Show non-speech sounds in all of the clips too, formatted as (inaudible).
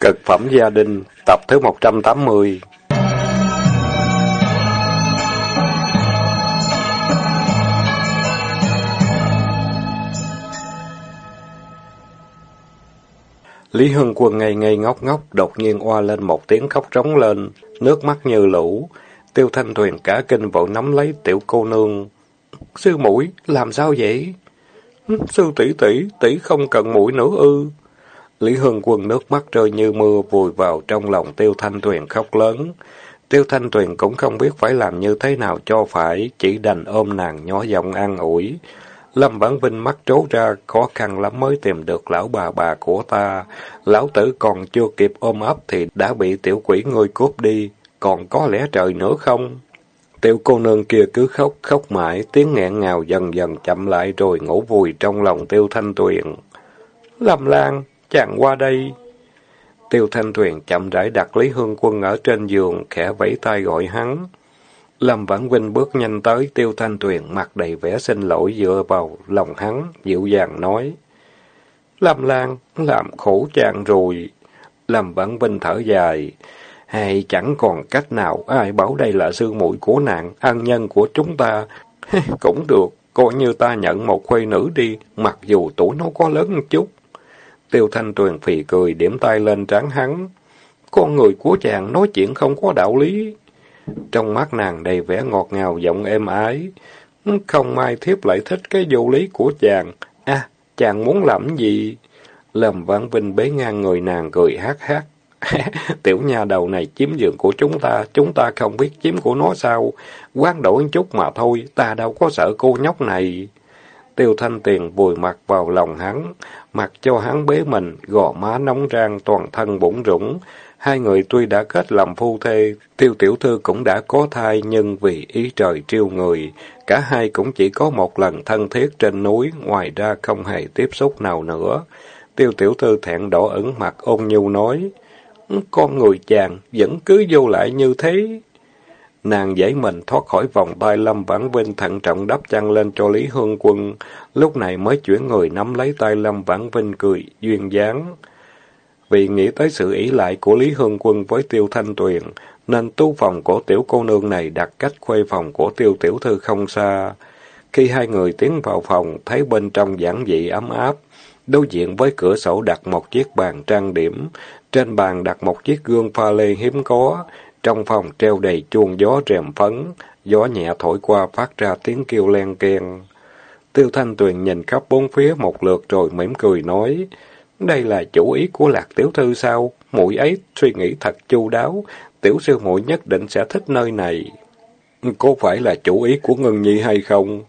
Cực phẩm gia đình, tập thứ 180 Lý Hưng Quân ngây ngây ngốc ngốc, đột nhiên oa lên một tiếng khóc trống lên, nước mắt như lũ. Tiêu Thanh Tuyền cả kinh vội nắm lấy tiểu cô nương. Sư mũi, làm sao vậy? Sư tỷ tỷ, tỷ không cần mũi nữa ư. Lý hương Quân nước mắt rơi như mưa vùi vào trong lòng Tiêu Thanh Tuyền khóc lớn. Tiêu Thanh Tuyền cũng không biết phải làm như thế nào cho phải, chỉ đành ôm nàng nhỏ giọng an ủi. Lâm bản Vinh mắt trố ra, khó khăn lắm mới tìm được lão bà bà của ta. Lão tử còn chưa kịp ôm ấp thì đã bị tiểu quỷ ngươi cướp đi, còn có lẽ trời nữa không? Tiểu cô nương kia cứ khóc, khóc mãi, tiếng nghẹn ngào dần dần chậm lại rồi ngủ vùi trong lòng Tiêu Thanh Tuyền. Lâm Lan, chàng qua đây. Tiêu Thanh Thuyền chậm rãi đặt Lý Hương Quân ở trên giường, khẽ vẫy tay gọi hắn. Lâm Vãn Vinh bước nhanh tới, Tiêu Thanh Tuyền mặt đầy vẻ xin lỗi dựa vào lòng hắn, dịu dàng nói. Lâm Lan, làm khổ chàng rồi. Lâm Vãn Vinh thở dài. Hay chẳng còn cách nào, ai bảo đây là sư muội của nạn, ân nhân của chúng ta. (laughs) Cũng được, coi như ta nhận một khuê nữ đi, mặc dù tuổi nó có lớn chút. Tiêu Thanh Tuyền phì cười, điểm tay lên trán hắn. Con người của chàng nói chuyện không có đạo lý. Trong mắt nàng đầy vẻ ngọt ngào giọng êm ái. Không may thiếp lại thích cái vô lý của chàng. À, chàng muốn làm gì? Lâm Vãn Vinh bế ngang người nàng cười hát hát. (laughs) Tiểu nhà đầu này chiếm giường của chúng ta, chúng ta không biết chiếm của nó sao. Quán đổi chút mà thôi, ta đâu có sợ cô nhóc này. Tiêu Thanh Tiền vùi mặt vào lòng hắn, mặc cho hắn bế mình, gò má nóng rang, toàn thân bụng rủng. Hai người tuy đã kết làm phu thê, tiêu tiểu thư cũng đã có thai, nhưng vì ý trời triêu người, cả hai cũng chỉ có một lần thân thiết trên núi, ngoài ra không hề tiếp xúc nào nữa. Tiêu tiểu thư thẹn đỏ ửng mặt ôn nhu nói, con người chàng vẫn cứ vô lại như thế. Nàng dãy mình thoát khỏi vòng tay Lâm Vãn Vinh thận trọng đắp chăn lên cho Lý Hương Quân, lúc này mới chuyển người nắm lấy tay Lâm Vãn Vinh cười, duyên dáng. Vì nghĩ tới sự ý lại của Lý Hương Quân với Tiêu Thanh Tuyền, nên tu phòng của tiểu cô nương này đặt cách khuê phòng của Tiêu Tiểu Thư không xa. Khi hai người tiến vào phòng, thấy bên trong giản dị ấm áp, đối diện với cửa sổ đặt một chiếc bàn trang điểm, trên bàn đặt một chiếc gương pha lê hiếm có, trong phòng treo đầy chuông gió rèm phấn, gió nhẹ thổi qua phát ra tiếng kêu len keng. Tiêu Thanh Tuyền nhìn khắp bốn phía một lượt rồi mỉm cười nói, đây là chủ ý của Lạc Tiểu Thư sao? Muội ấy suy nghĩ thật chu đáo, tiểu sư muội nhất định sẽ thích nơi này. Có phải là chủ ý của Ngân Nhi hay không?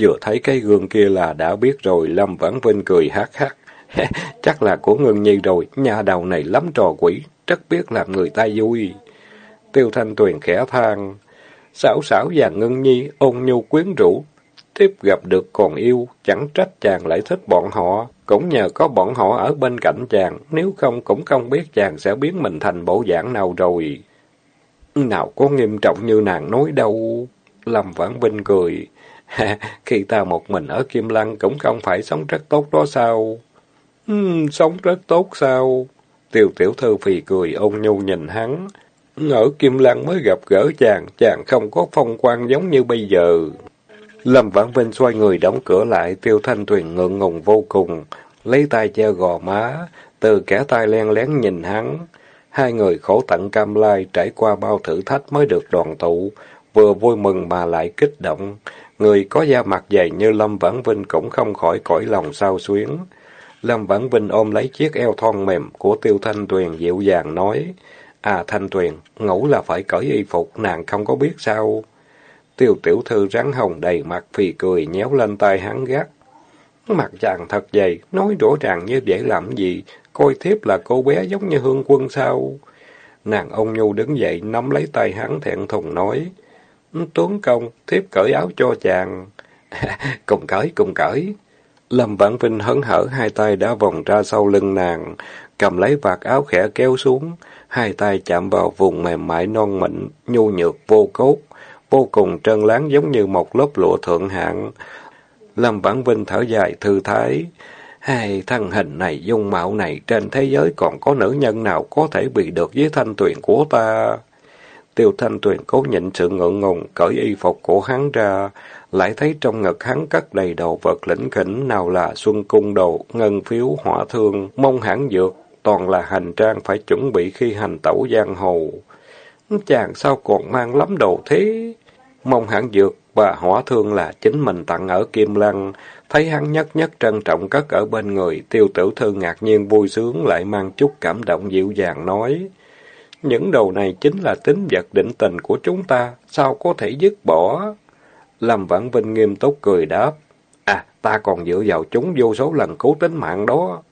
Vừa thấy cái gương kia là đã biết rồi, Lâm Vãn Vinh cười hát hát. (laughs) Chắc là của Ngân Nhi rồi, nhà đầu này lắm trò quỷ, rất biết làm người ta vui. Tiêu Thanh Tuyền khẽ than, sảo sảo và Ngân Nhi ôn nhu quyến rũ, tiếp gặp được còn yêu, chẳng trách chàng lại thích bọn họ. Cũng nhờ có bọn họ ở bên cạnh chàng, nếu không cũng không biết chàng sẽ biến mình thành bộ dạng nào rồi. Nào có nghiêm trọng như nàng nói đâu. Lâm Vãn Vinh cười. (laughs) Khi ta một mình ở Kim Lăng cũng không phải sống rất tốt đó sao? Uhm, sống rất tốt sao? Tiêu tiểu thư phì cười ôn nhu nhìn hắn. Ở Kim Lan mới gặp gỡ chàng, chàng không có phong quan giống như bây giờ. Lâm Vãn Vinh xoay người đóng cửa lại, Tiêu Thanh Tuyền ngượng ngùng vô cùng, lấy tay che gò má, từ kẻ tay len lén nhìn hắn. Hai người khổ tận cam lai, trải qua bao thử thách mới được đoàn tụ, vừa vui mừng mà lại kích động. Người có da mặt dày như Lâm Vãn Vinh cũng không khỏi cõi lòng sao xuyến. Lâm Vãn Vinh ôm lấy chiếc eo thon mềm của Tiêu Thanh Tuyền dịu dàng nói, À Thanh Tuyền, ngủ là phải cởi y phục, nàng không có biết sao. Tiêu tiểu thư rắn hồng đầy mặt phì cười nhéo lên tay hắn gắt. Mặt chàng thật dày, nói rõ ràng như vậy làm gì, coi thiếp là cô bé giống như hương quân sao. Nàng ông nhu đứng dậy nắm lấy tay hắn thẹn thùng nói. Tuấn công, thiếp cởi áo cho chàng. (laughs) cùng cởi, cùng cởi. Lâm Vãn Vinh hấn hở hai tay đã vòng ra sau lưng nàng, cầm lấy vạt áo khẽ kéo xuống, hai tay chạm vào vùng mềm mại non mịn, nhu nhược vô cốt vô cùng trơn láng giống như một lớp lụa thượng hạng. Lâm Vãn Vinh thở dài thư thái. Hai thân hình này, dung mạo này, trên thế giới còn có nữ nhân nào có thể bị được với thanh tuyền của ta? Tiêu thanh tuyền cố nhịn sự ngượng ngùng, cởi y phục của hắn ra, lại thấy trong ngực hắn cất đầy đồ vật lĩnh khỉnh, nào là xuân cung đồ, ngân phiếu, hỏa thương, mông hãng dược, toàn là hành trang phải chuẩn bị khi hành tẩu giang hồ. Chàng sao còn mang lắm đồ thế? mong hãng dược và hỏa thương là chính mình tặng ở Kim Lăng, thấy hắn nhất nhất trân trọng cất ở bên người, tiêu tử thư ngạc nhiên vui sướng lại mang chút cảm động dịu dàng nói. Những đồ này chính là tính vật định tình của chúng ta, sao có thể dứt bỏ? Lâm Vãn Vinh nghiêm túc cười đáp. À, ta còn dựa vào chúng vô số lần cứu tính mạng đó.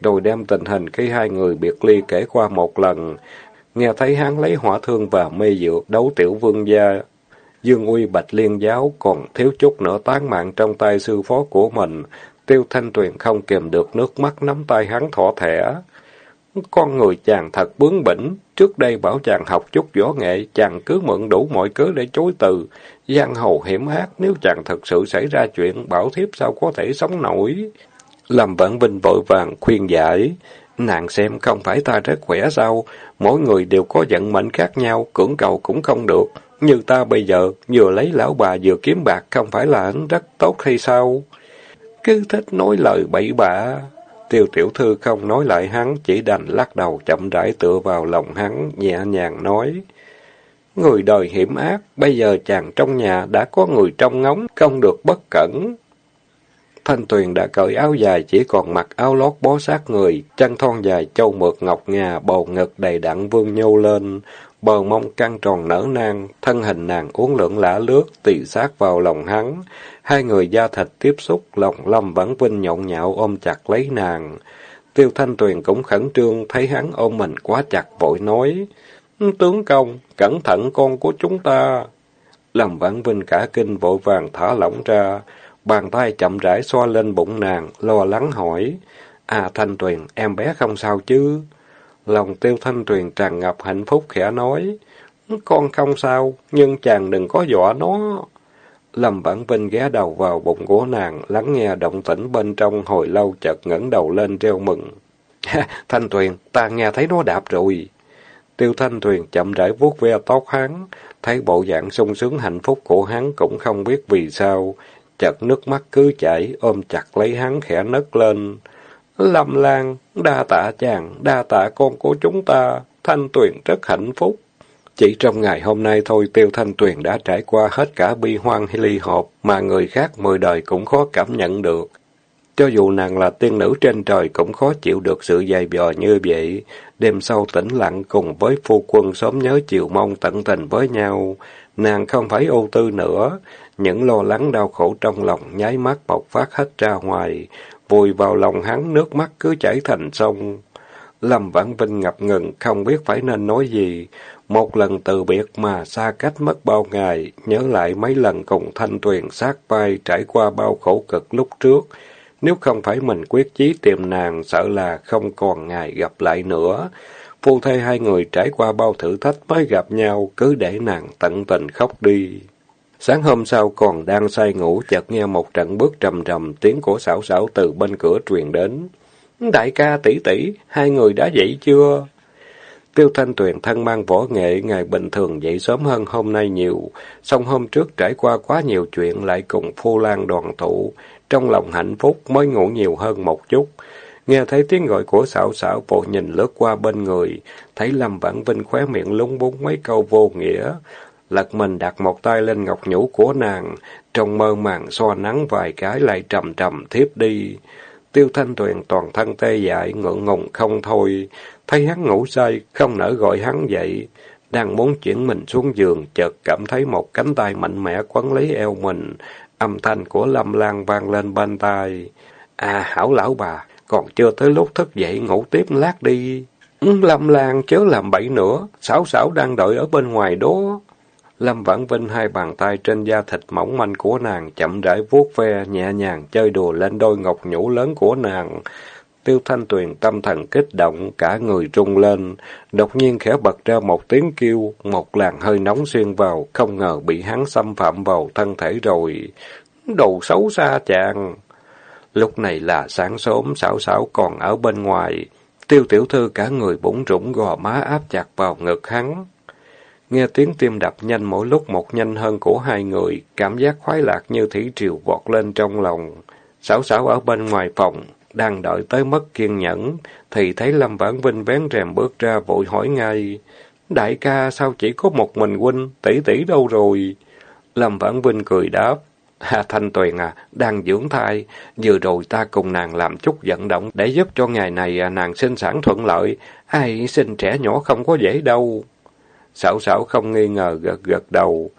Rồi đem tình hình khi hai người biệt ly kể qua một lần. Nghe thấy hắn lấy hỏa thương và mê dược đấu tiểu vương gia. Dương uy bạch liên giáo còn thiếu chút nữa tán mạng trong tay sư phó của mình. Tiêu Thanh Tuyền không kìm được nước mắt nắm tay hắn thỏ thẻ. Con người chàng thật bướng bỉnh, trước đây bảo chàng học chút võ nghệ, chàng cứ mượn đủ mọi cớ để chối từ. Giang hồ hiểm ác, nếu chàng thật sự xảy ra chuyện, bảo thiếp sao có thể sống nổi. Lâm Vãn Vinh vội vàng khuyên giải, nàng xem không phải ta rất khỏe sao, mỗi người đều có vận mệnh khác nhau, cưỡng cầu cũng không được. Như ta bây giờ, vừa lấy lão bà vừa kiếm bạc, không phải là rất tốt hay sao? Cứ thích nói lời bậy bạ. Tiêu tiểu thư không nói lại hắn, chỉ đành lắc đầu chậm rãi tựa vào lòng hắn, nhẹ nhàng nói. Người đời hiểm ác, bây giờ chàng trong nhà đã có người trong ngóng, không được bất cẩn. Thanh Tuyền đã cởi áo dài, chỉ còn mặc áo lót bó sát người, chân thon dài châu mượt ngọc ngà, bầu ngực đầy đặn vương nhô lên, bờ mông căng tròn nở nang, thân hình nàng uốn lượn lả lướt, tỳ sát vào lòng hắn. Hai người da thịt tiếp xúc, lòng lâm vẫn vinh nhộn nhạo ôm chặt lấy nàng. Tiêu Thanh Tuyền cũng khẩn trương, thấy hắn ôm mình quá chặt, vội nói, Tướng công, cẩn thận con của chúng ta. Lâm Vãn Vinh cả kinh vội vàng thả lỏng ra, bàn tay chậm rãi xoa lên bụng nàng, lo lắng hỏi, À Thanh Tuyền, em bé không sao chứ? Lòng tiêu thanh tuyền tràn ngập hạnh phúc khẽ nói. Con không sao, nhưng chàng đừng có dọa nó. Lâm Bản Vinh ghé đầu vào bụng của nàng, lắng nghe động tĩnh bên trong hồi lâu chợt ngẩng đầu lên reo mừng. (laughs) thanh Tuyền, ta nghe thấy nó đạp rồi. Tiêu Thanh Tuyền chậm rãi vuốt ve tóc hắn, thấy bộ dạng sung sướng hạnh phúc của hắn cũng không biết vì sao. Chợt nước mắt cứ chảy, ôm chặt lấy hắn khẽ nấc lên. Lâm Lan, đa tạ chàng, đa tạ con của chúng ta, Thanh Tuyền rất hạnh phúc. Chỉ trong ngày hôm nay thôi Tiêu Thanh Tuyền đã trải qua hết cả bi hoang hay ly hợp mà người khác mười đời cũng khó cảm nhận được. Cho dù nàng là tiên nữ trên trời cũng khó chịu được sự dày vò như vậy. Đêm sau tĩnh lặng cùng với phu quân sớm nhớ chiều mong tận tình với nhau. Nàng không phải ưu tư nữa. Những lo lắng đau khổ trong lòng nháy mắt bộc phát hết ra ngoài vùi vào lòng hắn, nước mắt cứ chảy thành sông. Lâm Vãn Vinh ngập ngừng, không biết phải nên nói gì. Một lần từ biệt mà xa cách mất bao ngày, nhớ lại mấy lần cùng Thanh Tuyền sát vai trải qua bao khổ cực lúc trước. Nếu không phải mình quyết chí tìm nàng, sợ là không còn ngày gặp lại nữa. Phu thê hai người trải qua bao thử thách mới gặp nhau, cứ để nàng tận tình khóc đi. Sáng hôm sau còn đang say ngủ, chợt nghe một trận bước trầm trầm, tiếng của xảo xảo từ bên cửa truyền đến. Đại ca tỷ tỷ, hai người đã dậy chưa? Tiêu Thanh Tuyền thân mang võ nghệ, ngày bình thường dậy sớm hơn hôm nay nhiều, song hôm trước trải qua quá nhiều chuyện lại cùng Phu Lan đoàn tụ, trong lòng hạnh phúc mới ngủ nhiều hơn một chút. Nghe thấy tiếng gọi của xảo xảo vội nhìn lướt qua bên người, thấy Lâm Vãn Vinh khóe miệng lúng búng mấy câu vô nghĩa, lật mình đặt một tay lên ngọc nhũ của nàng, trong mơ màng so nắng vài cái lại trầm trầm thiếp đi. Tiêu Thanh Tuyền toàn thân tê dại, ngượng ngùng không thôi, thấy hắn ngủ say, không nỡ gọi hắn dậy. Đang muốn chuyển mình xuống giường, chợt cảm thấy một cánh tay mạnh mẽ quấn lấy eo mình, âm thanh của Lâm Lan vang lên bên tai. À, hảo lão bà, còn chưa tới lúc thức dậy ngủ tiếp lát đi. Ừ, Lâm Lan chớ làm bậy nữa, Sảo Sảo đang đợi ở bên ngoài đó. Lâm Vãn Vinh hai bàn tay trên da thịt mỏng manh của nàng chậm rãi vuốt ve, nhẹ nhàng chơi đùa lên đôi ngọc nhũ lớn của nàng. Tiêu Thanh Tuyền tâm thần kích động, cả người rung lên, đột nhiên khẽ bật ra một tiếng kêu, một làn hơi nóng xuyên vào, không ngờ bị hắn xâm phạm vào thân thể rồi. Đồ xấu xa chàng! Lúc này là sáng sớm, xảo xảo còn ở bên ngoài. Tiêu tiểu thư cả người bỗng rủng gò má áp chặt vào ngực hắn. Nghe tiếng tim đập nhanh mỗi lúc một nhanh hơn của hai người, cảm giác khoái lạc như thủy triều vọt lên trong lòng. Sảo sảo ở bên ngoài phòng, đang đợi tới mất kiên nhẫn, thì thấy Lâm Vãn Vinh vén rèm bước ra vội hỏi ngay. Đại ca sao chỉ có một mình huynh, tỷ tỷ đâu rồi? Lâm Vãn Vinh cười đáp. Hà Thanh Tuyền à, đang dưỡng thai, vừa rồi ta cùng nàng làm chút vận động để giúp cho ngày này à, nàng sinh sản thuận lợi, ai sinh trẻ nhỏ không có dễ đâu. Sảo sảo không nghi ngờ gật gật đầu.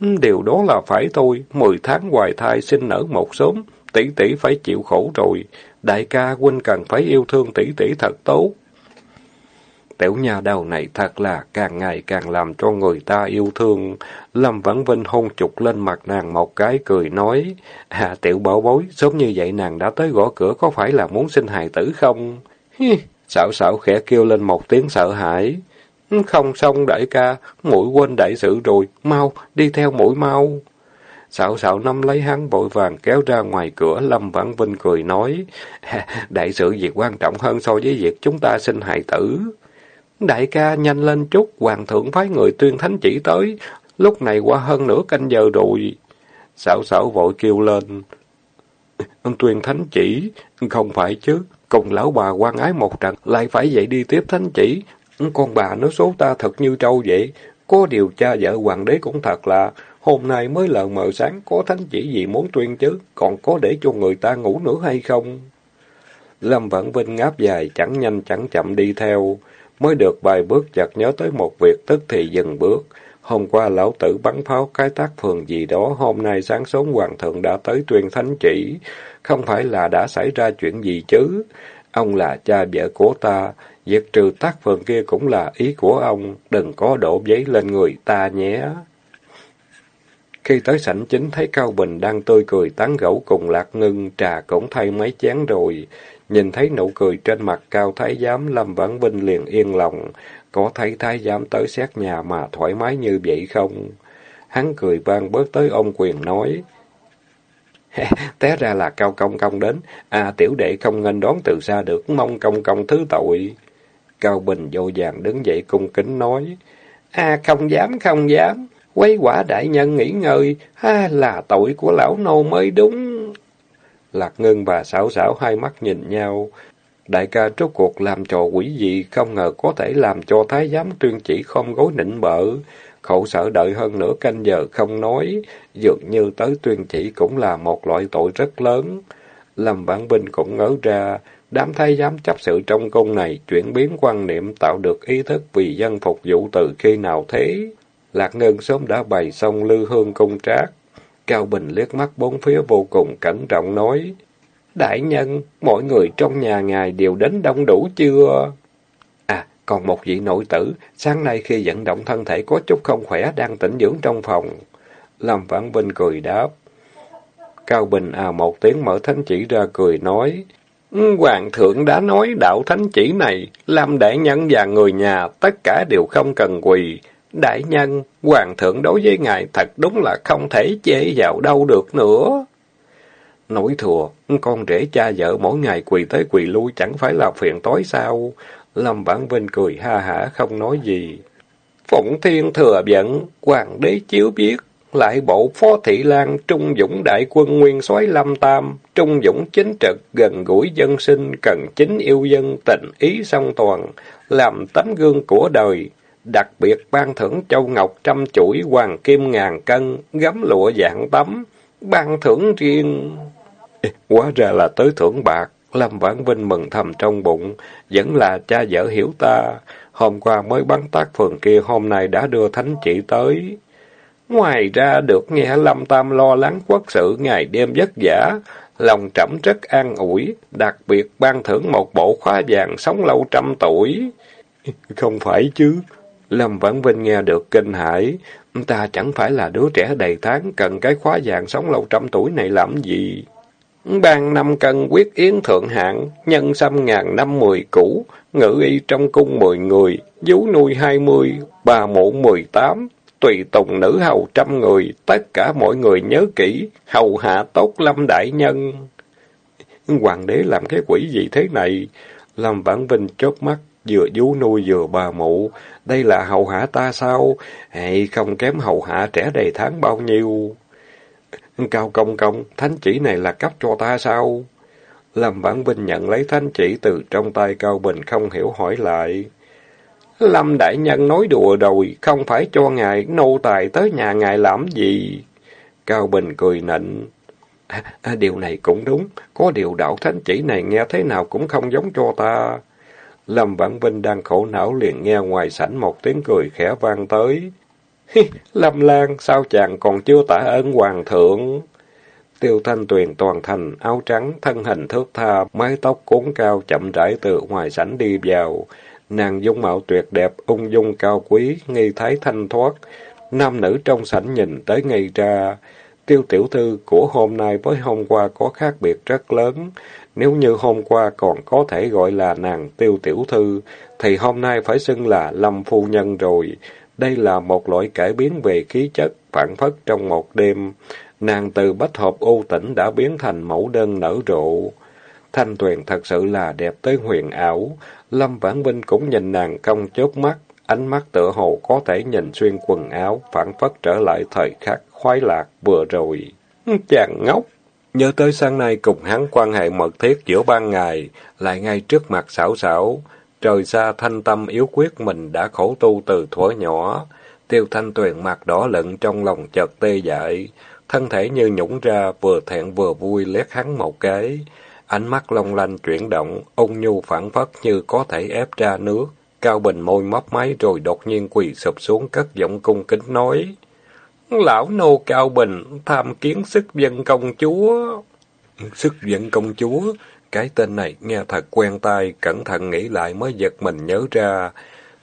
Ừ, điều đó là phải thôi, mười tháng hoài thai sinh nở một sớm, tỷ tỷ phải chịu khổ rồi. Đại ca huynh cần phải yêu thương tỷ tỷ thật tốt. Tiểu nhà đầu này thật là càng ngày càng làm cho người ta yêu thương. Lâm Vãn Vinh hôn chục lên mặt nàng một cái cười nói, À tiểu bảo bối, sớm như vậy nàng đã tới gõ cửa có phải là muốn sinh hài tử không? Hi, (laughs) xảo xảo khẽ kêu lên một tiếng sợ hãi. Không xong đại ca, mũi quên đại sự rồi, mau, đi theo mũi mau. Xạo xạo năm lấy hắn vội vàng kéo ra ngoài cửa, Lâm Vãn Vinh cười nói, đại sự việc quan trọng hơn so với việc chúng ta sinh hài tử. Đại ca nhanh lên chút, hoàng thượng phái người tuyên thánh chỉ tới, lúc này qua hơn nửa canh giờ rồi. Xảo xảo vội kêu lên, tuyên thánh chỉ, không phải chứ, cùng lão bà quan ái một trận, lại phải dậy đi tiếp thánh chỉ. Con bà nói số ta thật như trâu vậy, có điều cha vợ hoàng đế cũng thật là, hôm nay mới lờ mờ sáng, có thánh chỉ gì muốn tuyên chứ, còn có để cho người ta ngủ nữa hay không? Lâm Vãn Vinh ngáp dài, chẳng nhanh chẳng chậm đi theo. Mới được vài bước chợt nhớ tới một việc tức thì dừng bước. Hôm qua lão tử bắn pháo cái tác phường gì đó, hôm nay sáng sớm hoàng thượng đã tới tuyên thánh chỉ. Không phải là đã xảy ra chuyện gì chứ? Ông là cha vợ của ta, việc trừ tác phường kia cũng là ý của ông, đừng có đổ giấy lên người ta nhé. Khi tới sảnh chính thấy Cao Bình đang tươi cười tán gẫu cùng Lạc Ngưng, trà cũng thay mấy chén rồi. Nhìn thấy nụ cười trên mặt Cao Thái Giám, Lâm Vãn Vinh liền yên lòng. Có thấy Thái Giám tới xét nhà mà thoải mái như vậy không? Hắn cười vang bớt tới ông quyền nói. (laughs) Té ra là Cao Công Công đến. À tiểu đệ không nên đón từ xa được, mong Công Công thứ tội. Cao Bình vô vàng đứng dậy cung kính nói. À không dám, không dám. Quấy quả đại nhân nghỉ ngơi, ha là tội của lão nô mới đúng. Lạc Ngân và Sảo Sảo hai mắt nhìn nhau. Đại ca rốt cuộc làm trò quỷ gì, không ngờ có thể làm cho thái giám tuyên chỉ không gối nịnh bợ. Khổ sở đợi hơn nửa canh giờ không nói, dường như tới tuyên chỉ cũng là một loại tội rất lớn. Lâm Vãn bình cũng ngỡ ra, đám thái giám chấp sự trong cung này chuyển biến quan niệm tạo được ý thức vì dân phục vụ từ khi nào thế. Lạc Ngân sớm đã bày xong lư hương cung trác. Cao Bình liếc mắt bốn phía vô cùng cẩn trọng nói. Đại nhân, mọi người trong nhà ngài đều đến đông đủ chưa? À, còn một vị nội tử, sáng nay khi vận động thân thể có chút không khỏe đang tĩnh dưỡng trong phòng. Lâm Vãn Vinh cười đáp. Cao Bình à một tiếng mở thánh chỉ ra cười nói. Hoàng thượng đã nói đạo thánh chỉ này, làm đại nhân và người nhà tất cả đều không cần quỳ. Đại nhân, hoàng thượng đối với ngài thật đúng là không thể chế vào đâu được nữa. nỗi thừa, con rể cha vợ mỗi ngày quỳ tới quỳ lui chẳng phải là phiền tối sao? Lâm bản Vinh cười ha hả không nói gì. Phụng Thiên thừa giận hoàng đế chiếu biết, lại bộ phó thị lan trung dũng đại quân nguyên soái lâm tam, trung dũng chính trực, gần gũi dân sinh, cần chính yêu dân, tình ý song toàn, làm tấm gương của đời, đặc biệt ban thưởng châu ngọc trăm chuỗi hoàng kim ngàn cân, gấm lụa dạng tấm, ban thưởng riêng. Quá ra là tới thưởng bạc, Lâm Vãn Vinh mừng thầm trong bụng, vẫn là cha vợ hiểu ta, hôm qua mới bắn tác phường kia, hôm nay đã đưa thánh chỉ tới. Ngoài ra được nghe Lâm Tam lo lắng quốc sự ngày đêm vất vả, lòng trẫm rất an ủi, đặc biệt ban thưởng một bộ khóa vàng sống lâu trăm tuổi. (laughs) Không phải chứ, Lâm Vãn Vinh nghe được kinh hãi, ta chẳng phải là đứa trẻ đầy tháng cần cái khóa vàng sống lâu trăm tuổi này làm gì. Ban năm cân quyết yến thượng hạng, nhân xăm ngàn năm mười cũ, ngự y trong cung mười người, vú nuôi hai mươi, bà mụ mười tám, tùy tùng nữ hầu trăm người, tất cả mọi người nhớ kỹ, hầu hạ tốt lâm đại nhân. Hoàng đế làm cái quỷ gì thế này? Lâm Vãn Vinh chớp mắt, vừa vú nuôi vừa bà mụ. Đây là hậu hạ ta sao? Hay không kém hậu hạ trẻ đầy tháng bao nhiêu? Cao công công, thánh chỉ này là cấp cho ta sao? Lâm Vãn Vinh nhận lấy thánh chỉ từ trong tay Cao Bình không hiểu hỏi lại. Lâm Đại Nhân nói đùa rồi, không phải cho ngài nô tài tới nhà ngài làm gì? Cao Bình cười nịnh. À, à, điều này cũng đúng, có điều đạo thánh chỉ này nghe thế nào cũng không giống cho ta. Lâm Vãn Vinh đang khổ não liền nghe ngoài sảnh một tiếng cười khẽ vang tới. Lâm Lan, sao chàng còn chưa tạ ơn hoàng thượng? Tiêu Thanh Tuyền toàn thành, áo trắng, thân hình thước tha, mái tóc cuốn cao chậm rãi từ ngoài sảnh đi vào. Nàng dung mạo tuyệt đẹp, ung dung cao quý, nghi thái thanh thoát. Nam nữ trong sảnh nhìn tới ngay ra. Tiêu tiểu thư của hôm nay với hôm qua có khác biệt rất lớn. Nếu như hôm qua còn có thể gọi là nàng tiêu tiểu thư, thì hôm nay phải xưng là lâm phu nhân rồi. Đây là một loại cải biến về khí chất, phản phất trong một đêm. Nàng từ bách hợp ô tỉnh đã biến thành mẫu đơn nở rộ. Thanh Tuyền thật sự là đẹp tới huyền ảo. Lâm Vãn Vinh cũng nhìn nàng không chớp mắt, ánh mắt tựa hồ có thể nhìn xuyên quần áo, phản phất trở lại thời khắc khoái lạc vừa rồi. Chàng ngốc! Nhớ tới sáng nay cùng hắn quan hệ mật thiết giữa ban ngày, lại ngay trước mặt xảo xảo. Trời xa thanh tâm yếu quyết mình đã khổ tu từ thuở nhỏ. Tiêu thanh tuyền mặt đỏ lận trong lòng chợt tê dại. Thân thể như nhũng ra, vừa thẹn vừa vui lét hắn một cái. Ánh mắt long lanh chuyển động, ung nhu phản phất như có thể ép ra nước. Cao Bình môi mấp máy rồi đột nhiên quỳ sụp xuống cất giọng cung kính nói. Lão nô Cao Bình, tham kiến sức dân công chúa. Sức dân công chúa? Cái tên này nghe thật quen tai, cẩn thận nghĩ lại mới giật mình nhớ ra.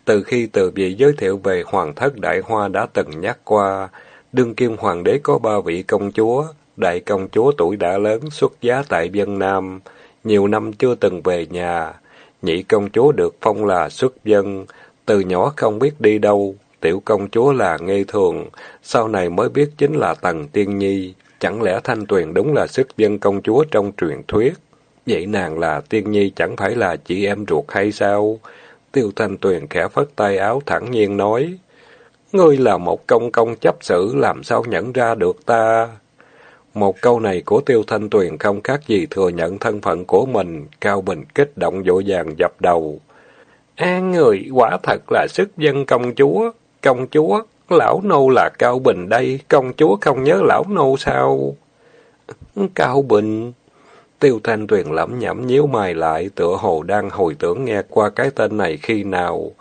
Từ khi từ vị giới thiệu về Hoàng thất Đại Hoa đã từng nhắc qua, đương kim hoàng đế có ba vị công chúa, đại công chúa tuổi đã lớn xuất giá tại Vân Nam, nhiều năm chưa từng về nhà. Nhị công chúa được phong là xuất dân, từ nhỏ không biết đi đâu, tiểu công chúa là ngây thường, sau này mới biết chính là Tần Tiên Nhi. Chẳng lẽ Thanh Tuyền đúng là xuất dân công chúa trong truyền thuyết? Vậy nàng là Tiên Nhi chẳng phải là chị em ruột hay sao? Tiêu Thanh Tuyền khẽ phất tay áo thẳng nhiên nói, Ngươi là một công công chấp sự, làm sao nhận ra được ta? Một câu này của Tiêu Thanh Tuyền không khác gì thừa nhận thân phận của mình, Cao Bình kích động dội vàng dập đầu. An người, quả thật là sức dân công chúa, công chúa, lão nô là Cao Bình đây, công chúa không nhớ lão nô sao? Cao Bình... Tiêu Thanh Tuyền lẩm nhẩm nhíu mày lại, tựa hồ đang hồi tưởng nghe qua cái tên này khi nào.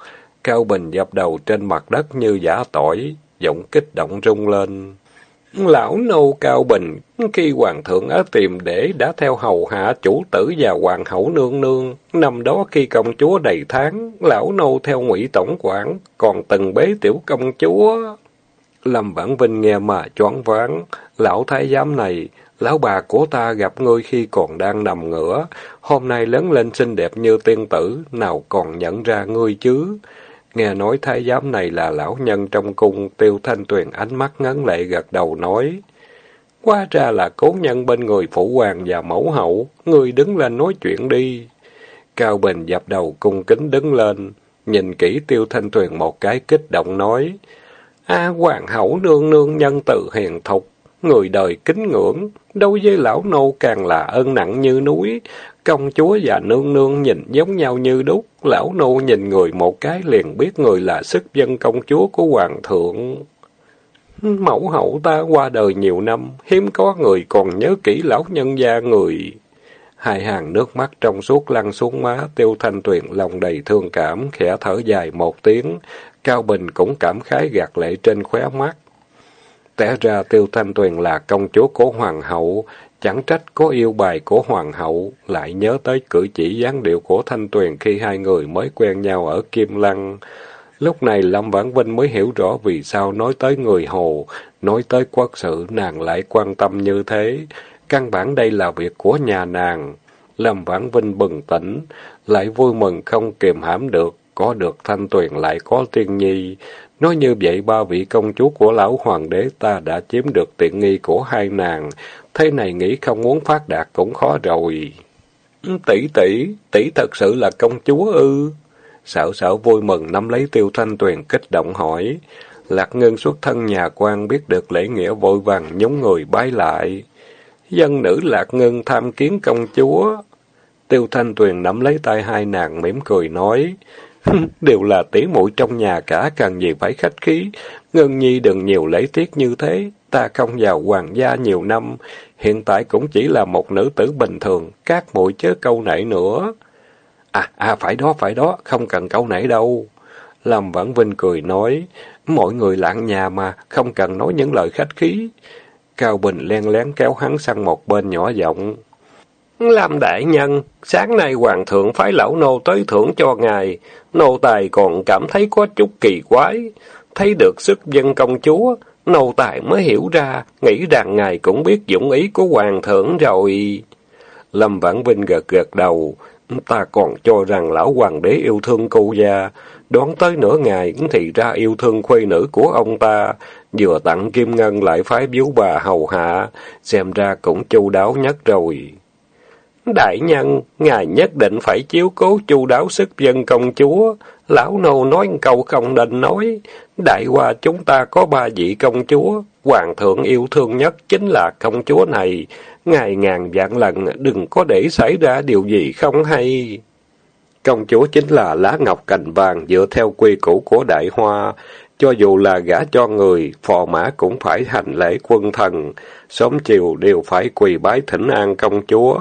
Cao Bình dập đầu trên mặt đất như giả tỏi, giọng kích động rung lên. Lão nô Cao Bình, khi hoàng thượng ở tìm để đã theo hầu hạ chủ tử và hoàng hậu nương nương. Năm đó khi công chúa đầy tháng, lão nô theo ngụy tổng quản, còn từng bế tiểu công chúa. Lâm Bản Vinh nghe mà choáng váng, lão thái giám này, lão bà của ta gặp ngươi khi còn đang nằm ngửa, hôm nay lớn lên xinh đẹp như tiên tử, nào còn nhận ra ngươi chứ? Nghe nói thái giám này là lão nhân trong cung, tiêu thanh tuyền ánh mắt ngấn lệ gật đầu nói. Quá ra là cố nhân bên người phụ hoàng và mẫu hậu, người đứng lên nói chuyện đi. Cao Bình dập đầu cung kính đứng lên, nhìn kỹ tiêu thanh tuyền một cái kích động nói. A hoàng hậu nương nương nhân từ hiền thục, người đời kính ngưỡng, đối với lão nô càng là ân nặng như núi, Công chúa và nương nương nhìn giống nhau như đúc, lão nô nhìn người một cái liền biết người là sức dân công chúa của hoàng thượng. Mẫu hậu ta qua đời nhiều năm, hiếm có người còn nhớ kỹ lão nhân gia người. Hai hàng nước mắt trong suốt lăn xuống má, tiêu thanh tuyền lòng đầy thương cảm, khẽ thở dài một tiếng, Cao Bình cũng cảm khái gạt lệ trên khóe mắt. Té ra tiêu thanh tuyền là công chúa của hoàng hậu, Chẳng trách có yêu bài của hoàng hậu, lại nhớ tới cử chỉ dáng điệu của Thanh Tuyền khi hai người mới quen nhau ở Kim Lăng. Lúc này Lâm Vãn Vinh mới hiểu rõ vì sao nói tới người Hồ, nói tới quốc sự nàng lại quan tâm như thế. Căn bản đây là việc của nhà nàng. Lâm Vãn Vinh bừng tỉnh, lại vui mừng không kiềm hãm được, có được Thanh Tuyền lại có Tiên Nhi. Nói như vậy ba vị công chúa của lão hoàng đế ta đã chiếm được tiện nghi của hai nàng, thế này nghĩ không muốn phát đạt cũng khó rồi. Tỷ tỷ, tỷ thật sự là công chúa ư? Sảo sảo vui mừng nắm lấy tiêu thanh tuyền kích động hỏi. Lạc Ngân xuất thân nhà quan biết được lễ nghĩa vội vàng nhúng người bái lại. Dân nữ Lạc Ngân tham kiến công chúa. Tiêu Thanh Tuyền nắm lấy tay hai nàng mỉm cười nói. (laughs) Đều là tỷ muội trong nhà cả, cần gì phải khách khí. Ngân Nhi đừng nhiều lễ tiết như thế. Ta không vào hoàng gia nhiều năm, hiện tại cũng chỉ là một nữ tử bình thường, các muội chớ câu nảy nữa. À, à, phải đó, phải đó, không cần câu nảy đâu. Lâm Vãn Vinh cười nói, mọi người lạng nhà mà, không cần nói những lời khách khí. Cao Bình len lén kéo hắn sang một bên nhỏ giọng làm đại nhân, sáng nay hoàng thượng phái lão nô tới thưởng cho ngài, nô tài còn cảm thấy có chút kỳ quái. Thấy được sức dân công chúa, nô tài mới hiểu ra, nghĩ rằng ngài cũng biết dũng ý của hoàng thượng rồi. Lâm Vãn Vinh gật gật đầu, ta còn cho rằng lão hoàng đế yêu thương cô gia, đoán tới nửa ngày thì ra yêu thương khuê nữ của ông ta, vừa tặng kim ngân lại phái biếu bà hầu hạ, xem ra cũng chu đáo nhất rồi. Đại nhân, ngài nhất định phải chiếu cố chu đáo sức dân công chúa. Lão nô nói câu không nên nói. Đại hoa chúng ta có ba vị công chúa. Hoàng thượng yêu thương nhất chính là công chúa này. Ngài ngàn vạn lần đừng có để xảy ra điều gì không hay. Công chúa chính là lá ngọc cành vàng dựa theo quy củ của đại hoa. Cho dù là gả cho người, phò mã cũng phải hành lễ quân thần. Sớm chiều đều phải quỳ bái thỉnh an công chúa.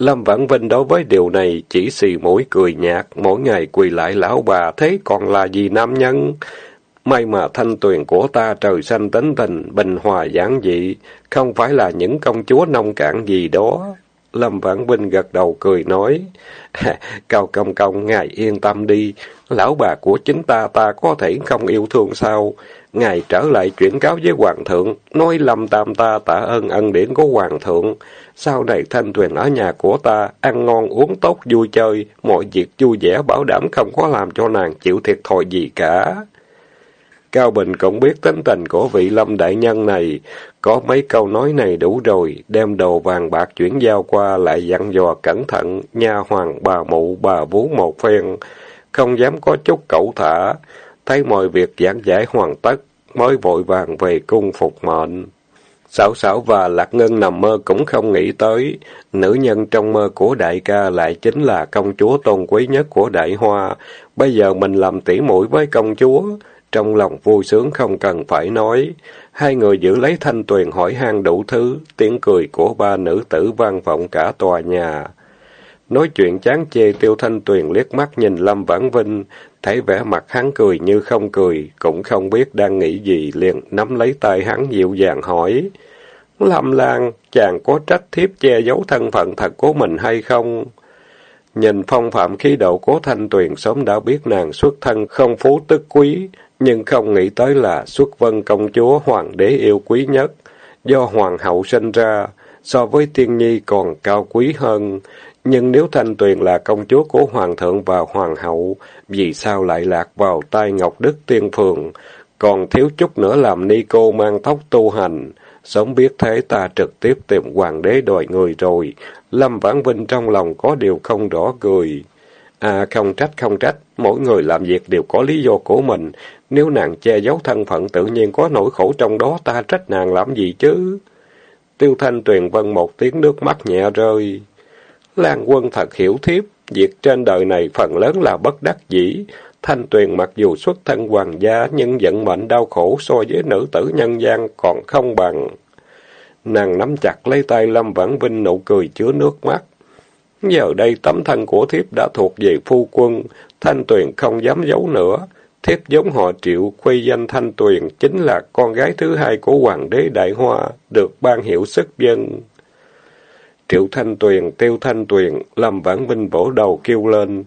Lâm Vãn Vinh đối với điều này chỉ xì mũi cười nhạt, mỗi ngày quỳ lại lão bà, thế còn là gì nam nhân? May mà thanh tuyền của ta trời xanh tính tình, bình hòa giản dị, không phải là những công chúa nông cạn gì đó. Lâm Vãn Vinh gật đầu cười nói, Cao công công, ngài yên tâm đi, lão bà của chính ta ta có thể không yêu thương sao? Ngài trở lại chuyển cáo với Hoàng thượng, nói Lâm Tam ta tạ ơn ân điển của Hoàng thượng. Sau này thanh tuyền ở nhà của ta, ăn ngon uống tốt vui chơi, mọi việc vui vẻ bảo đảm không có làm cho nàng chịu thiệt thòi gì cả. Cao Bình cũng biết tính tình của vị lâm đại nhân này, có mấy câu nói này đủ rồi, đem đồ vàng bạc chuyển giao qua lại dặn dò cẩn thận, nha hoàng, bà mụ, bà vú một phen, không dám có chút cẩu thả, thấy mọi việc giảng giải hoàn tất, mới vội vàng về cung phục mệnh. Sảo sảo và Lạc Ngân nằm mơ cũng không nghĩ tới, nữ nhân trong mơ của đại ca lại chính là công chúa tôn quý nhất của đại hoa. Bây giờ mình làm tỉ mũi với công chúa, trong lòng vui sướng không cần phải nói. Hai người giữ lấy thanh tuyền hỏi han đủ thứ, tiếng cười của ba nữ tử vang vọng cả tòa nhà. Nói chuyện chán chê tiêu thanh tuyền liếc mắt nhìn Lâm Vãn Vinh, thấy vẻ mặt hắn cười như không cười, cũng không biết đang nghĩ gì, liền nắm lấy tay hắn dịu dàng hỏi. Lâm Lan, chàng có trách thiếp che giấu thân phận thật của mình hay không? Nhìn phong phạm khí độ của thanh tuyền sớm đã biết nàng xuất thân không phú tức quý, nhưng không nghĩ tới là xuất vân công chúa hoàng đế yêu quý nhất, do hoàng hậu sinh ra, so với tiên nhi còn cao quý hơn. Nhưng nếu Thanh Tuyền là công chúa của Hoàng thượng và Hoàng hậu, vì sao lại lạc vào tay Ngọc Đức Tiên Phường, còn thiếu chút nữa làm ni cô mang tóc tu hành. Sớm biết thế ta trực tiếp tìm hoàng đế đòi người rồi. Lâm Vãn Vinh trong lòng có điều không rõ cười. À không trách không trách, mỗi người làm việc đều có lý do của mình. Nếu nàng che giấu thân phận tự nhiên có nỗi khổ trong đó ta trách nàng làm gì chứ? Tiêu Thanh Tuyền vân một tiếng nước mắt nhẹ rơi. Lan quân thật hiểu thiếp, việc trên đời này phần lớn là bất đắc dĩ. Thanh Tuyền mặc dù xuất thân hoàng gia nhưng vận mệnh đau khổ so với nữ tử nhân gian còn không bằng. Nàng nắm chặt lấy tay Lâm Vãn Vinh nụ cười chứa nước mắt. Giờ đây tấm thân của thiếp đã thuộc về phu quân, Thanh Tuyền không dám giấu nữa. Thiếp giống họ triệu, quay danh Thanh Tuyền, chính là con gái thứ hai của Hoàng đế Đại Hoa, được ban hiệu sức dân. Triệu Thanh Tuyền, Tiêu Thanh Tuyền, Lâm Vãn Vinh vỗ đầu kêu lên.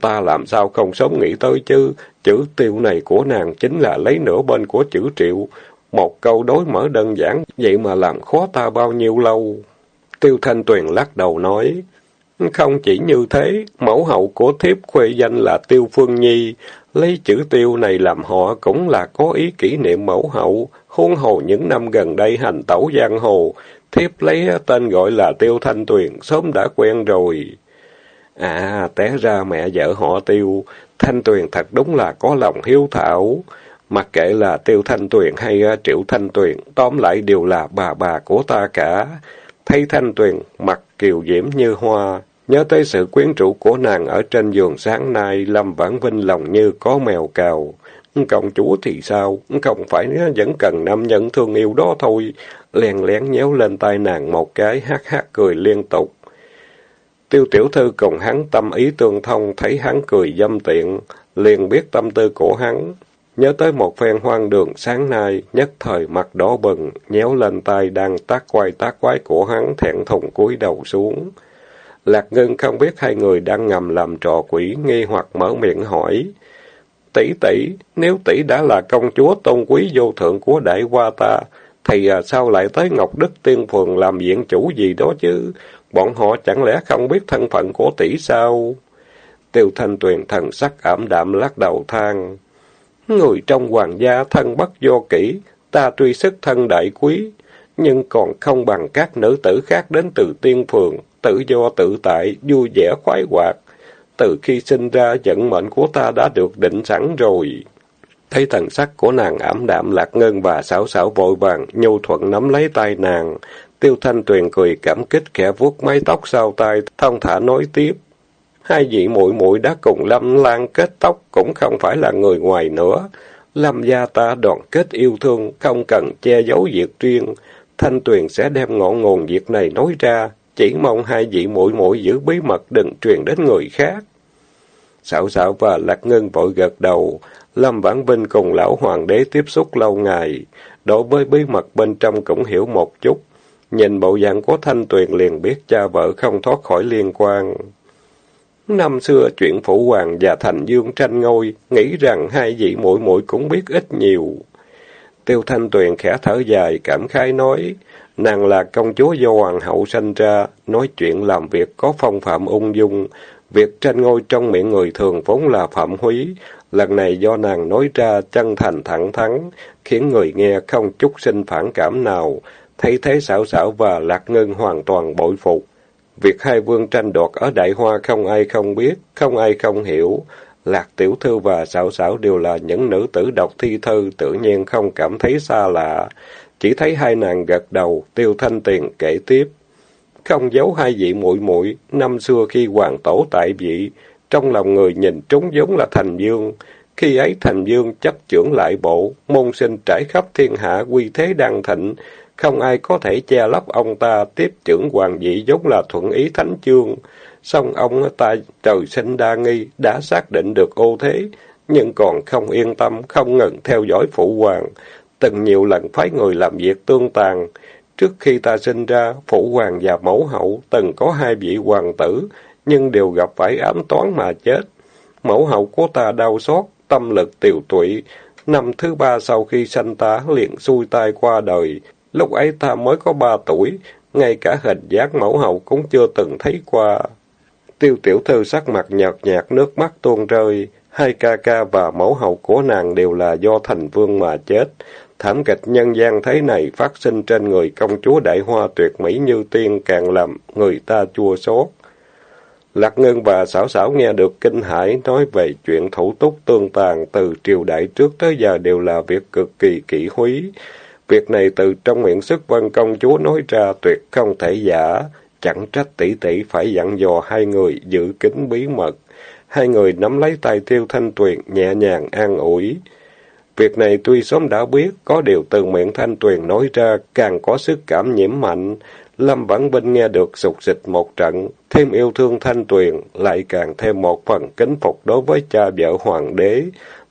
Ta làm sao không sống nghĩ tới chứ, chữ tiêu này của nàng chính là lấy nửa bên của chữ triệu. Một câu đối mở đơn giản, vậy mà làm khó ta bao nhiêu lâu. Tiêu Thanh Tuyền lắc đầu nói, không chỉ như thế, mẫu hậu của thiếp khuê danh là Tiêu Phương Nhi, lấy chữ tiêu này làm họ cũng là có ý kỷ niệm mẫu hậu, hôn hồ những năm gần đây hành tẩu giang hồ, thiếp lấy tên gọi là Tiêu Thanh Tuyền, sớm đã quen rồi. À, té ra mẹ vợ họ tiêu, Thanh Tuyền thật đúng là có lòng hiếu thảo. Mặc kệ là Tiêu Thanh Tuyền hay à, Triệu Thanh Tuyền, tóm lại đều là bà bà của ta cả. Thấy Thanh Tuyền mặt kiều diễm như hoa, nhớ tới sự quyến rũ của nàng ở trên giường sáng nay, Lâm Vãn Vinh lòng như có mèo cào. Công chúa thì sao? Không phải vẫn cần nam nhân thương yêu đó thôi. Lèn lén nhéo lên tay nàng một cái, hát hát cười liên tục. Tiêu tiểu thư cùng hắn tâm ý tương thông, thấy hắn cười dâm tiện, liền biết tâm tư của hắn. Nhớ tới một phen hoang đường sáng nay, nhất thời mặt đỏ bừng, nhéo lên tay đang tác quay tác quái của hắn, thẹn thùng cúi đầu xuống. Lạc Ngân không biết hai người đang ngầm làm trò quỷ, nghi hoặc mở miệng hỏi. Tỷ tỷ, nếu tỷ đã là công chúa tôn quý vô thượng của đại hoa ta, thì à, sao lại tới Ngọc Đức Tiên Phường làm diện chủ gì đó chứ? Bọn họ chẳng lẽ không biết thân phận của tỷ sao? Tiêu Thanh Tuyền thần sắc ảm đạm lắc đầu than. Người trong hoàng gia thân bất do kỹ, ta tuy sức thân đại quý, nhưng còn không bằng các nữ tử khác đến từ tiên phường, tự do tự tại, vui vẻ khoái hoạt. Từ khi sinh ra, vận mệnh của ta đã được định sẵn rồi. Thấy thần sắc của nàng ảm đạm lạc ngân và xảo xảo vội vàng, nhu thuận nắm lấy tay nàng. Tiêu Thanh Tuyền cười cảm kích khẽ vuốt mái tóc sau tai, thông thả nói tiếp. Hai vị muội muội đã cùng Lâm Lan kết tóc cũng không phải là người ngoài nữa. Lâm gia ta đoàn kết yêu thương, không cần che giấu việc riêng. Thanh Tuyền sẽ đem ngọn nguồn việc này nói ra, chỉ mong hai vị muội muội giữ bí mật đừng truyền đến người khác. Xảo xảo và Lạc Ngân vội gật đầu. Lâm Vãn Vinh cùng lão hoàng đế tiếp xúc lâu ngày. Đối với bí mật bên trong cũng hiểu một chút. Nhìn bộ dạng của Thanh Tuyền liền biết cha vợ không thoát khỏi liên quan. Năm xưa chuyện Phụ Hoàng và Thành Dương tranh ngôi, nghĩ rằng hai vị muội muội cũng biết ít nhiều. Tiêu Thanh Tuyền khẽ thở dài, cảm khái nói, nàng là công chúa do Hoàng hậu sinh ra, nói chuyện làm việc có phong phạm ung dung, việc tranh ngôi trong miệng người thường vốn là phạm húy, lần này do nàng nói ra chân thành thẳng thắn, khiến người nghe không chút sinh phản cảm nào, thấy thế xảo xảo và lạc ngân hoàn toàn bội phục. Việc hai vương tranh đoạt ở Đại Hoa không ai không biết, không ai không hiểu. Lạc Tiểu Thư và Sảo Sảo đều là những nữ tử đọc thi thư, tự nhiên không cảm thấy xa lạ. Chỉ thấy hai nàng gật đầu, tiêu thanh tiền kể tiếp. Không giấu hai vị muội muội năm xưa khi hoàng tổ tại vị, trong lòng người nhìn trúng giống là Thành Dương. Khi ấy Thành Dương chấp trưởng lại bộ, môn sinh trải khắp thiên hạ quy thế đăng thịnh, không ai có thể che lấp ông ta tiếp trưởng hoàng vị giống là thuận ý thánh chương. Song ông ta trời sinh đa nghi, đã xác định được ô thế, nhưng còn không yên tâm, không ngừng theo dõi phụ hoàng. Từng nhiều lần phái người làm việc tương tàn. Trước khi ta sinh ra, phụ hoàng và mẫu hậu từng có hai vị hoàng tử, nhưng đều gặp phải ám toán mà chết. Mẫu hậu của ta đau xót, tâm lực tiều tụy. Năm thứ ba sau khi sanh ta liền xuôi tai qua đời, Lúc ấy ta mới có ba tuổi, ngay cả hình dáng mẫu hậu cũng chưa từng thấy qua. Tiêu tiểu thư sắc mặt nhợt nhạt, nước mắt tuôn rơi. Hai ca ca và mẫu hậu của nàng đều là do thành vương mà chết. Thảm kịch nhân gian thế này phát sinh trên người công chúa đại hoa tuyệt mỹ như tiên càng làm người ta chua xót. Lạc Ngân và Sảo Sảo nghe được kinh hãi nói về chuyện thủ túc tương tàn từ triều đại trước tới giờ đều là việc cực kỳ kỹ húy. Việc này từ trong miệng sức vân công chúa nói ra tuyệt không thể giả, chẳng trách tỷ tỷ phải dặn dò hai người giữ kín bí mật. Hai người nắm lấy tay tiêu thanh tuyền, nhẹ nhàng an ủi. Việc này tuy sớm đã biết, có điều từ miệng thanh tuyền nói ra càng có sức cảm nhiễm mạnh. Lâm Vãn Vinh nghe được sụt dịch một trận, thêm yêu thương thanh tuyền, lại càng thêm một phần kính phục đối với cha vợ hoàng đế,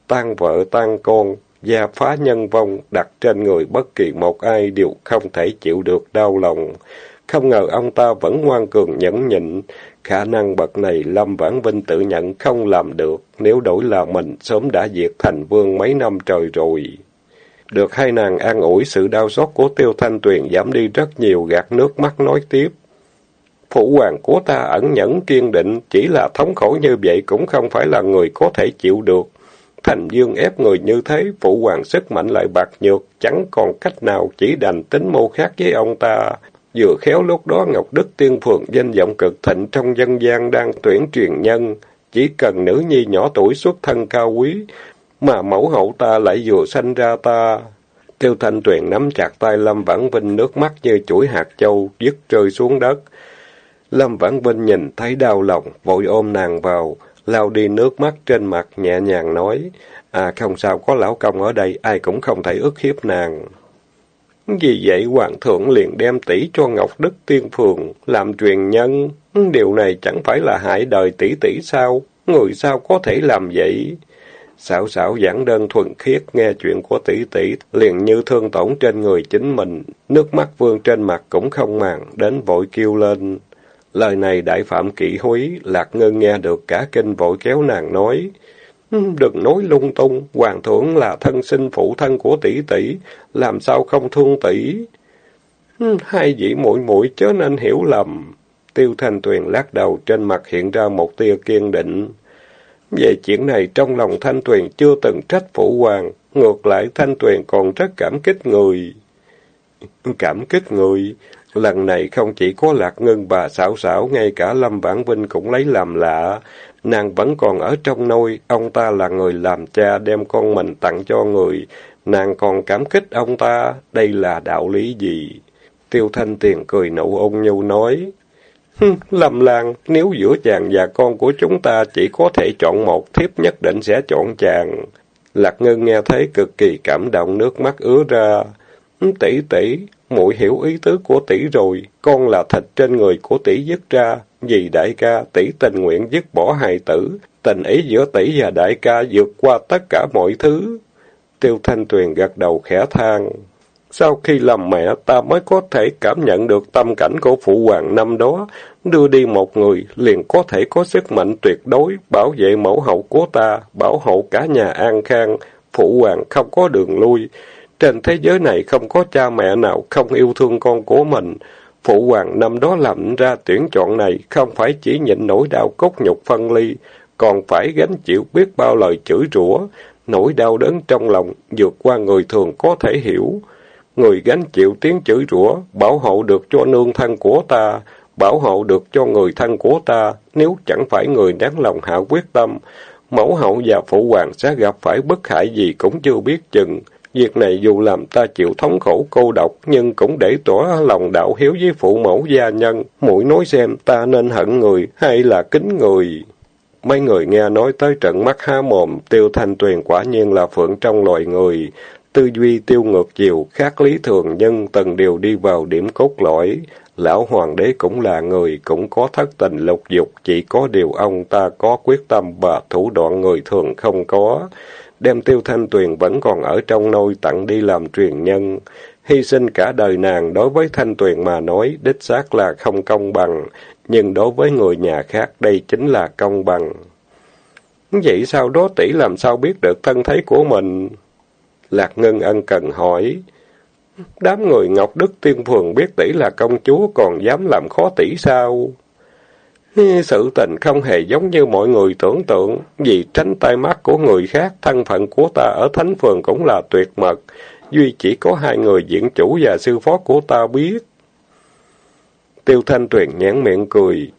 tan vợ tan con, gia phá nhân vong đặt trên người bất kỳ một ai đều không thể chịu được đau lòng. Không ngờ ông ta vẫn ngoan cường nhẫn nhịn. Khả năng bậc này Lâm Vãn Vinh tự nhận không làm được. Nếu đổi là mình, sớm đã diệt thành vương mấy năm trời rồi. Được hai nàng an ủi sự đau xót của Tiêu Thanh Tuyền giảm đi rất nhiều gạt nước mắt nói tiếp. Phụ hoàng của ta ẩn nhẫn kiên định, chỉ là thống khổ như vậy cũng không phải là người có thể chịu được. Thành Dương ép người như thế, phụ hoàng sức mạnh lại bạc nhược, chẳng còn cách nào chỉ đành tính mô khác với ông ta. Vừa khéo lúc đó Ngọc Đức Tiên Phượng danh vọng cực thịnh trong dân gian đang tuyển truyền nhân. Chỉ cần nữ nhi nhỏ tuổi xuất thân cao quý, mà mẫu hậu ta lại vừa sanh ra ta. Tiêu Thanh Tuyền nắm chặt tay Lâm Vãn Vinh nước mắt như chuỗi hạt châu, dứt rơi xuống đất. Lâm Vãn Vinh nhìn thấy đau lòng, vội ôm nàng vào, lau đi nước mắt trên mặt, nhẹ nhàng nói, à không sao, có lão công ở đây, ai cũng không thể ức hiếp nàng. Vì vậy Hoàng thượng liền đem tỷ cho Ngọc Đức Tiên Phường, làm truyền nhân. Điều này chẳng phải là hại đời tỷ tỷ sao? Người sao có thể làm vậy? Xảo xảo giảng đơn thuần khiết nghe chuyện của tỷ tỷ liền như thương tổn trên người chính mình. Nước mắt vương trên mặt cũng không màng, đến vội kêu lên. Lời này đại phạm kỵ húy, Lạc Ngân nghe được cả kinh vội kéo nàng nói. Đừng nói lung tung, hoàng thượng là thân sinh phụ thân của tỷ tỷ, làm sao không thương tỷ? Ừ, hai vị muội muội chớ nên hiểu lầm. Tiêu Thanh Tuyền lắc đầu trên mặt hiện ra một tia kiên định. Về chuyện này trong lòng Thanh Tuyền chưa từng trách phụ hoàng, ngược lại Thanh Tuyền còn rất cảm kích người. Cảm kích người, lần này không chỉ có Lạc Ngân bà xảo xảo, ngay cả Lâm Vãn Vinh cũng lấy làm lạ. Nàng vẫn còn ở trong nôi, ông ta là người làm cha đem con mình tặng cho người, nàng còn cảm kích ông ta, đây là đạo lý gì? Tiêu Thanh Tiền cười nụ ôn nhu nói, Lâm Lan, nếu giữa chàng và con của chúng ta chỉ có thể chọn một, thiếp nhất định sẽ chọn chàng. Lạc Ngân nghe thấy cực kỳ cảm động, nước mắt ứa ra. Tỷ tỷ, muội hiểu ý tứ của tỷ rồi, con là thịt trên người của tỷ dứt ra, vì đại ca tỷ tình nguyện dứt bỏ hài tử, tình ý giữa tỷ và đại ca vượt qua tất cả mọi thứ. Tiêu Thanh Tuyền gật đầu khẽ than. Sau khi làm mẹ, ta mới có thể cảm nhận được tâm cảnh của Phụ Hoàng năm đó. Đưa đi một người, liền có thể có sức mạnh tuyệt đối, bảo vệ mẫu hậu của ta, bảo hộ cả nhà an khang. Phụ Hoàng không có đường lui. Trên thế giới này không có cha mẹ nào không yêu thương con của mình. Phụ hoàng năm đó làm ra tuyển chọn này không phải chỉ nhịn nỗi đau cốt nhục phân ly, còn phải gánh chịu biết bao lời chửi rủa, nỗi đau đớn trong lòng vượt qua người thường có thể hiểu. Người gánh chịu tiếng chửi rủa, bảo hộ được cho nương thân của ta, bảo hộ được cho người thân của ta, nếu chẳng phải người đáng lòng hạ quyết tâm, mẫu hậu và phụ hoàng sẽ gặp phải bất hại gì cũng chưa biết chừng. Việc này dù làm ta chịu thống khổ cô độc, nhưng cũng để tỏ lòng đạo hiếu với phụ mẫu gia nhân. Mũi nói xem ta nên hận người hay là kính người. Mấy người nghe nói tới trận mắt há mồm, tiêu thanh tuyền quả nhiên là phượng trong loài người. Tư duy tiêu ngược chiều, khác lý thường nhân từng điều đi vào điểm cốt lõi. Lão hoàng đế cũng là người, cũng có thất tình lục dục, chỉ có điều ông ta có quyết tâm và thủ đoạn người thường không có đem tiêu thanh tuyền vẫn còn ở trong nôi tặng đi làm truyền nhân. Hy sinh cả đời nàng đối với thanh tuyền mà nói, đích xác là không công bằng, nhưng đối với người nhà khác đây chính là công bằng. Vậy sao đó tỷ làm sao biết được thân thế của mình? Lạc Ngân ân cần hỏi. Đám người Ngọc Đức Tiên Phường biết tỷ là công chúa còn dám làm khó tỷ sao? Sự tình không hề giống như mọi người tưởng tượng, vì tránh tay mắt của người khác, thân phận của ta ở Thánh Phường cũng là tuyệt mật, duy chỉ có hai người diễn chủ và sư phó của ta biết. Tiêu Thanh Tuyền nhãn miệng cười,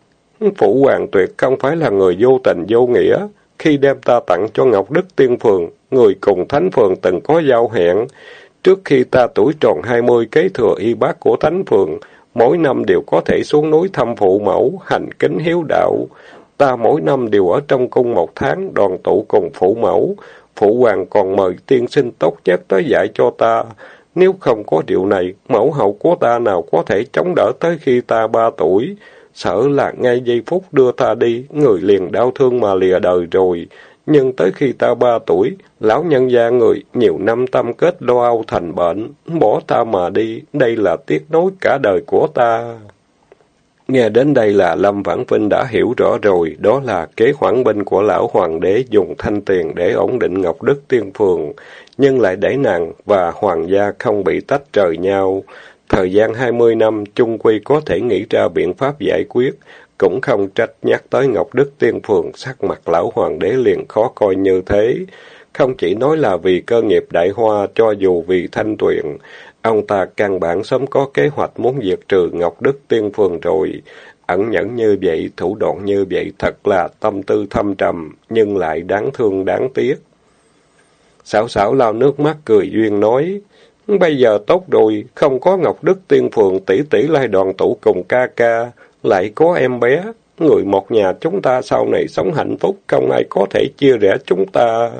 Phụ Hoàng Tuyệt không phải là người vô tình vô nghĩa, khi đem ta tặng cho Ngọc Đức Tiên Phường, người cùng Thánh Phường từng có giao hẹn, trước khi ta tuổi tròn hai mươi kế thừa y bác của Thánh Phường, mỗi năm đều có thể xuống núi thăm phụ mẫu, hành kính hiếu đạo. Ta mỗi năm đều ở trong cung một tháng, đoàn tụ cùng phụ mẫu. Phụ hoàng còn mời tiên sinh tốt nhất tới dạy cho ta. Nếu không có điều này, mẫu hậu của ta nào có thể chống đỡ tới khi ta ba tuổi. Sợ là ngay giây phút đưa ta đi, người liền đau thương mà lìa đời rồi. Nhưng tới khi ta ba tuổi, lão nhân gia người nhiều năm tâm kết lo âu thành bệnh, bỏ ta mà đi, đây là tiếc nối cả đời của ta. Nghe đến đây là Lâm Vãn Vinh đã hiểu rõ rồi, đó là kế hoãn binh của lão hoàng đế dùng thanh tiền để ổn định Ngọc Đức Tiên Phường, nhưng lại để nàng và hoàng gia không bị tách rời nhau. Thời gian hai mươi năm, chung quy có thể nghĩ ra biện pháp giải quyết, cũng không trách nhắc tới Ngọc Đức Tiên Phường, sắc mặt lão hoàng đế liền khó coi như thế. Không chỉ nói là vì cơ nghiệp đại hoa, cho dù vì thanh tuyền, ông ta căn bản sớm có kế hoạch muốn diệt trừ Ngọc Đức Tiên Phường rồi. Ẩn nhẫn như vậy, thủ đoạn như vậy thật là tâm tư thâm trầm, nhưng lại đáng thương đáng tiếc. Xảo xảo lau nước mắt cười duyên nói, bây giờ tốt rồi, không có Ngọc Đức Tiên Phượng tỷ tỷ lai đoàn tụ cùng ca ca, lại có em bé, người một nhà chúng ta sau này sống hạnh phúc, không ai có thể chia rẽ chúng ta.